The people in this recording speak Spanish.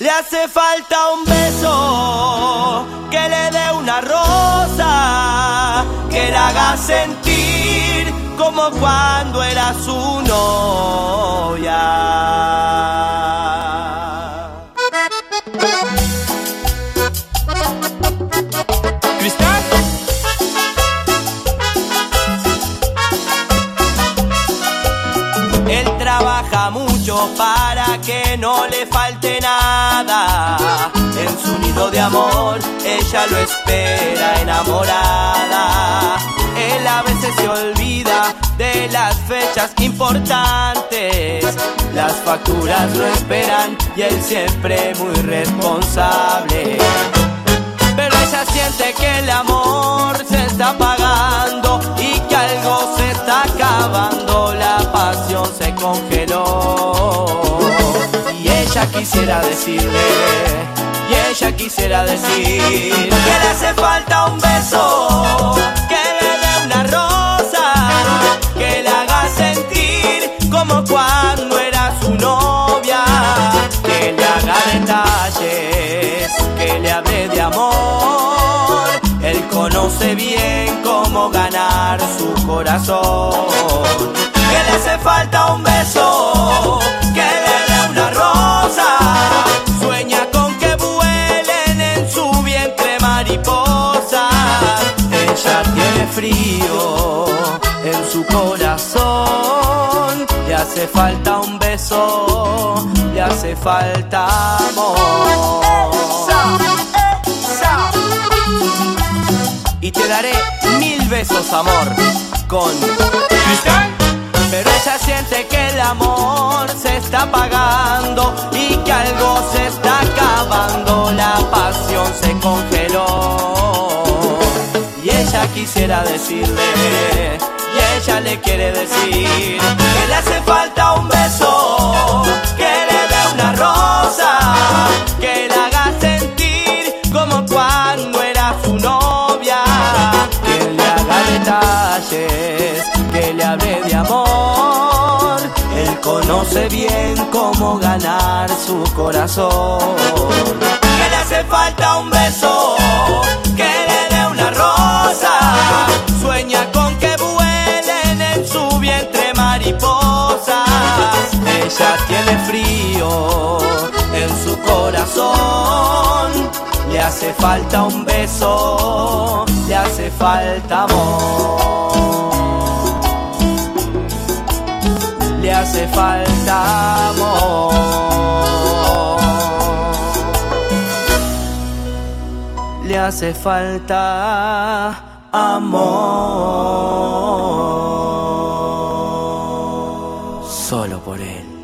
Le hace falta un beso que le dé una rosa, que la haga sentir como cuando era su novia. mucho para que no le falte nada. En su nido de amor, ella lo espera enamorada. Él a veces se olvida de las fechas importantes. Las facturas lo esperan y él siempre muy responsable. Pero ella siente quisiera decirle, y ella quisiera decir que le hace falta un beso, que le dé una rosa, que le haga sentir como cuando era su novia, que le haga detalles, que le hable de amor. Él conoce bien cómo ganar su corazón que le hace falta un beso, su corazón. Le hace falta un beso, le hace falta amor. Y te daré mil besos, amor, con Cristian. Pero ella siente que el amor se está apagando y que algo se está acabando, la pasión se congeló. Y ella quisiera decirle, le quiere decir, que le hace falta un beso, que le dé una rosa, que la haga sentir como cuando era su novia, que le haga detalles, que le hable de amor conoce bien cómo ganar su corazón. Que le hace falta un beso, mariposas. Ella tiene frío en su corazón. Le hace falta un beso, le hace falta amor. le hace falta amor. Le hace falta amor. Solo por él.